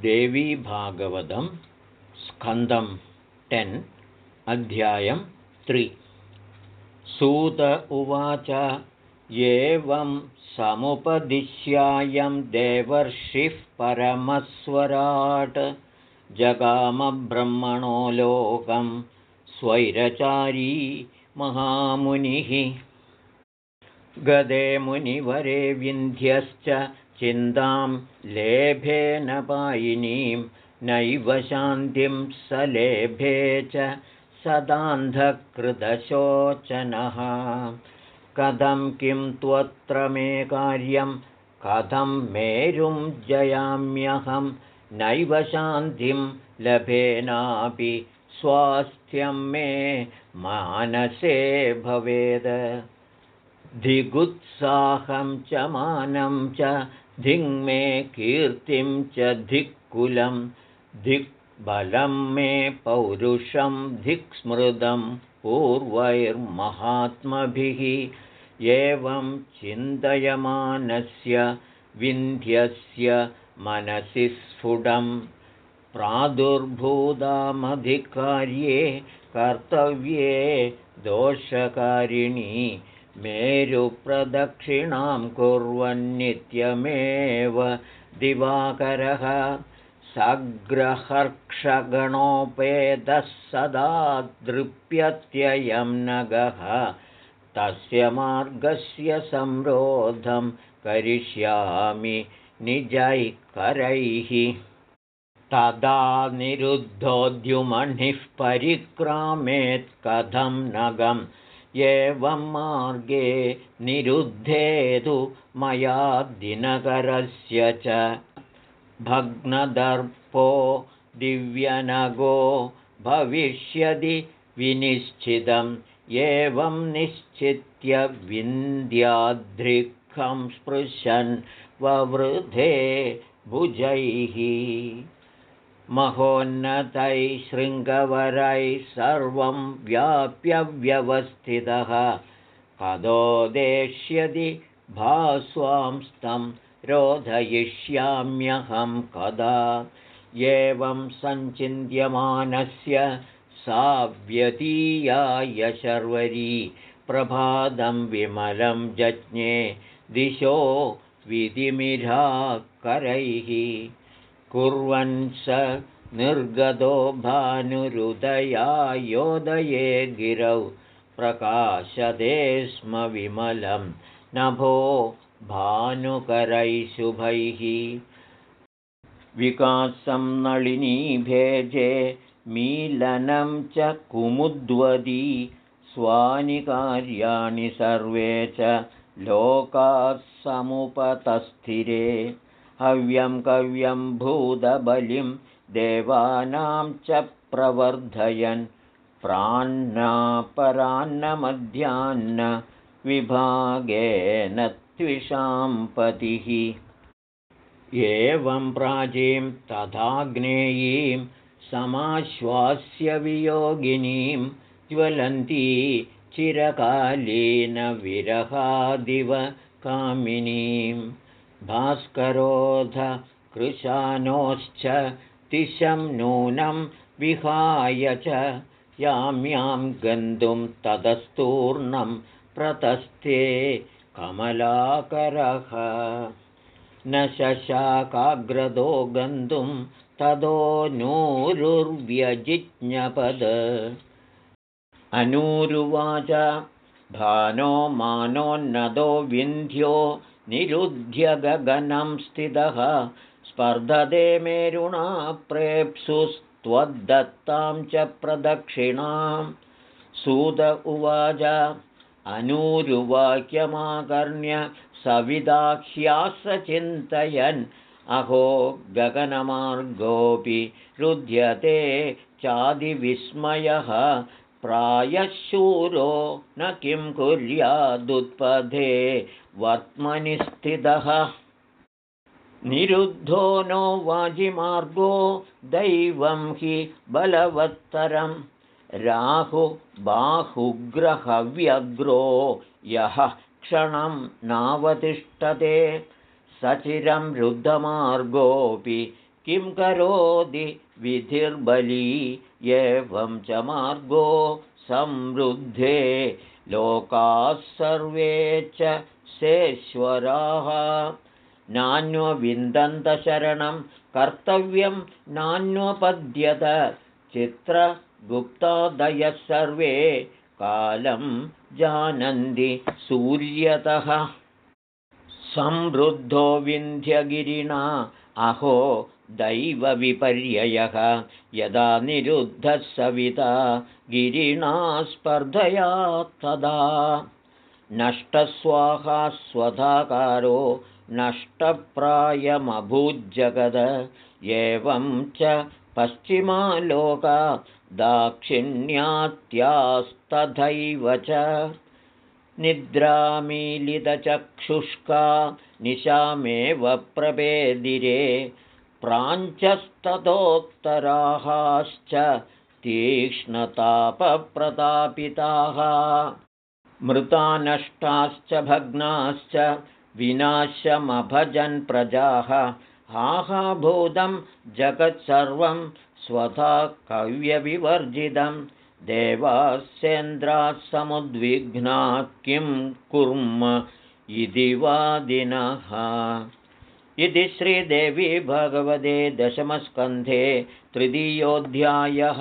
देवीभागवतं स्कन्दं ten अध्यायं त्रि। सूत उवाच एवं समुपदिश्यायं देवर्षिः परमस्वराट्। जगामब्रह्मणो लोकं स्वैरचारी महामुनिः। गदे मुनिवरे विन्ध्यश्च चिन्तां लेभेन पायिनीं नैव शान्तिं सलेभे च सदान्धकृतशोचनः। कथं किं त्वत्र मे कार्यं कथं मेरुं जयाम्यहं नैव शान्तिं लभेनापि स्वास्थ्यं मे मानसे भवेद। धिगुत्साहं च मानं च धिङ्मे कीर्तिं च धिक्कुलं धिक्बलं मे पौरुषं धिक्स्मृतं पूर्वैर्महात्मभिः। एवं चिन्तयमानस्य विन्ध्यस्य मनसि स्फुटं प्रादुर्भूतामधिकार्ये कर्तव्ये दोषकारिणी मेरुप्रदक्षिणां कुर्वन्नित्यमेव दिवाकरः सग्रहर्क्षगणोपेदः सदा दृप्यत्ययं नगः। तस्य मार्गस्य संरोधं करिष्यामि निजैकरैः। तदा निरुद्धोद्युमणिः परिक्रामेत् कथं नगम् एवं मार्गे निरुद्धेतु मया दिनकरस्य च। भग्नदर्पो दिव्यनगो भविष्यति विनिश्चितम्। एवं निश्चित्य विन्द्याद्रिखं स्पृशन् ववृधे भुजैः महोन्नतैः शृङ्गवरैः सर्वं व्याप्यव्यवस्थितः कदोदेष्यति भास्वांस्तं रोधयिष्याम्यहं कदा। एवं सञ्चिन्त्यमानस्य सा व्यतीयाय शर्वरी प्रभादं विमलं जज्ञे दिशो विधिमिराकरैः कुर्वन् स निर्गतो भानुरुदयायोदये गिरौ प्रकाशते स्म विमलं। नभो भानुकरैः शुभैः। विकासं नळिनीभेजे मीलनं च कुमुद्वदी। स्वानि कार्याणि सर्वे च लोकाः समुपतस्थिरे हव्यं कव्यं भूतबलिं देवानां च प्रवर्धयन्। विभागेन त्विषां पतिः। एवं प्राचीं तथाग्नेयीं समाश्वास्य वियोगिनीं ज्वलन्ती चिरकालीनविरहादिव कामिनीम् भास्करोध कृशानोश्च तिशं नूनं विहाय च यां गन्तुं ततस्तूर्णं प्रतस्थे कमलाकरः। न शशाकाग्रदो गन्तुं ततो नूरुर्व्यजिज्ञपद। अनूरुवाच भानो मानोन्नदो विन्ध्यो निरुध्य गगनं स्थितः स्पर्धते मेरुणा प्रेप्सुस्त्वद्दत्तां च प्रदक्षिणां। सुत उवाच अनूरुवाक्यमाकर्ण्य सविदाह्यास चिन्तयन् अहो गगनमार्गोऽपि रुध्यते चादिविस्मयः प्रायशूरो न किं कुर्यादुत्पथे वर्त्मनि स्थितः। निरुद्धो नो वाजिमार्गो दैवं हि बलवत्तरं। राहुबाहुग्रहव्यग्रो यः क्षणं नावतिष्ठते। सचिरं रुद्धमार्गोऽपि किं करोति विधिर्बली एवं च मार्गो संवृद्धे लोकाः सर्वे च सेश्वराः नान्यविन्दन्तशरणं कर्तव्यं नान्योपद्यत चित्रगुप्तादयः सर्वे कालं जानन्ति सूर्यतः। संवृद्धो विन्ध्यगिरिणा अहो दैवविपर्ययः। यदा निरुद्धः सविता गिरिणा स्पर्धया तदा। नष्टस्वाहा स्वधाकारो नष्टप्रायमभूज्जगद। एवं च पश्चिमालोका दाक्षिण्यात्यास्तथैव च। निद्रामीलितचक्षुष्का निशामेव प्रपेदिरे प्राञ्चस्ततोत्तराःश्च तीक्ष्णतापप्रतापिताः मृता नष्टाश्च भग्नाश्च विनाशमभजन् प्रजाः। हाहाभूतं जगत्सर्वं स्वधा कव्यविवर्जितं। देवास्येन्द्राः समुद्विघ्ना किं कुर्म इति वादिनः इति श्रीदेवी भगवते दशमस्कन्धे तृतीयोऽध्यायः